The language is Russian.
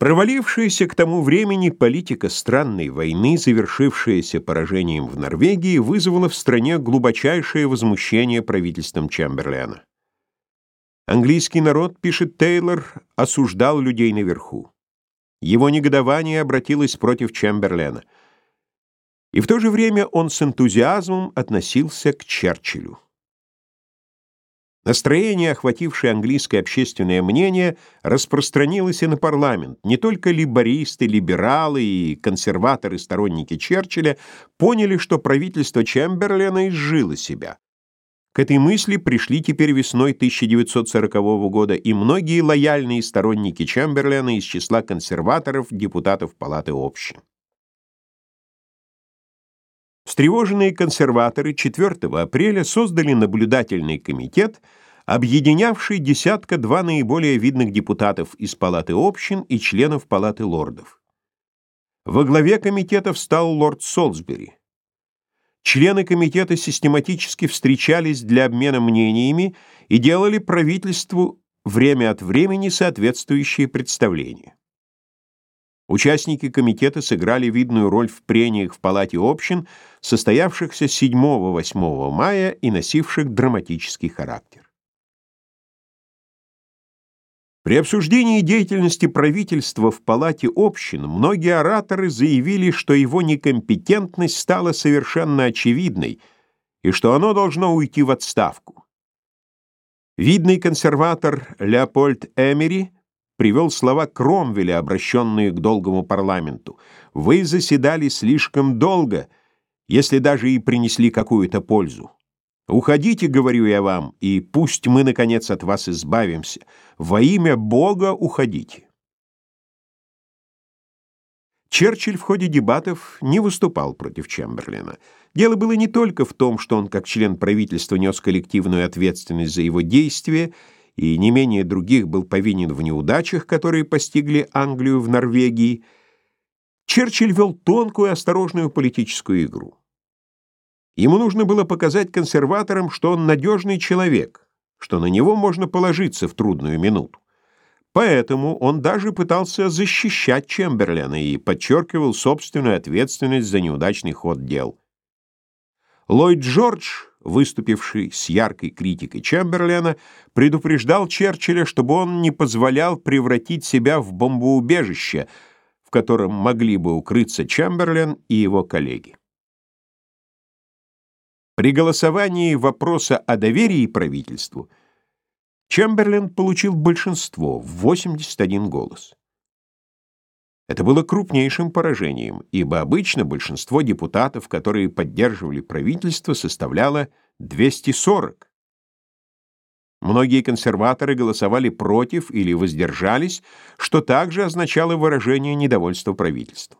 Провалившаяся к тому времени политика странной войны, завершившаяся поражением в Норвегии, вызвала в стране глубочайшее возмущение правительством Чемберлена. Английский народ, пишет Тейлор, осуждал людей наверху. Его негодование обратилось против Чемберлена. И в то же время он с энтузиазмом относился к Черчиллю. Настроение, охватившее английское общественное мнение, распространилось и на парламент. Не только либористы, либералы и консерваторы-сторонники Черчилля поняли, что правительство Чемберлена изжило себя. К этой мысли пришли теперь весной 1940 года и многие лояльные сторонники Чемберлена из числа консерваторов, депутатов Палаты общин. Встревоженные консерваторы 4 апреля создали наблюдательный комитет, объединявший десятка-два наиболее видных депутатов из Палаты общин и членов Палаты лордов. Во главе комитета встал лорд Солсбери. Члены комитета систематически встречались для обмена мнениями и делали правительству время от времени соответствующие представления. Участники комитета сыграли видную роль в прениях в Палате общин, состоявшихся 7-8 мая и носивших драматический характер. При обсуждении деятельности правительства в Палате общин многие ораторы заявили, что его некомпетентность стала совершенно очевидной и что оно должно уйти в отставку. Видный консерватор Леопольд Эмери привел слова Кромвеля, обращенные к долгому парламенту. «Вы заседали слишком долго, если даже и принесли какую-то пользу. Уходите, говорю я вам, и пусть мы, наконец, от вас избавимся. Во имя Бога уходите». Черчилль в ходе дебатов не выступал против Чемберлена. Дело было не только в том, что он как член правительства нес коллективную ответственность за его действия, и не менее других был повинен в неудачах, которые постигли Англию в Норвегии, Черчилль вел тонкую осторожную политическую игру. Ему нужно было показать консерваторам, что он надежный человек, что на него можно положиться в трудную минуту. Поэтому он даже пытался защищать Чемберлена и подчеркивал собственную ответственность за неудачный ход дел. Ллойд Джордж выступивший с яркой критикой Чемберлена, предупреждал Черчилля, чтобы он не позволял превратить себя в бомбоубежище, в котором могли бы укрыться Чемберлен и его коллеги. При голосовании вопроса о доверии правительству Чемберлен получил большинство в 81 голос. Это было крупнейшим поражением, ибо обычно большинство депутатов, которые поддерживали правительство, составляло 240. Многие консерваторы голосовали против или воздержались, что также означало выражение недовольства правительством.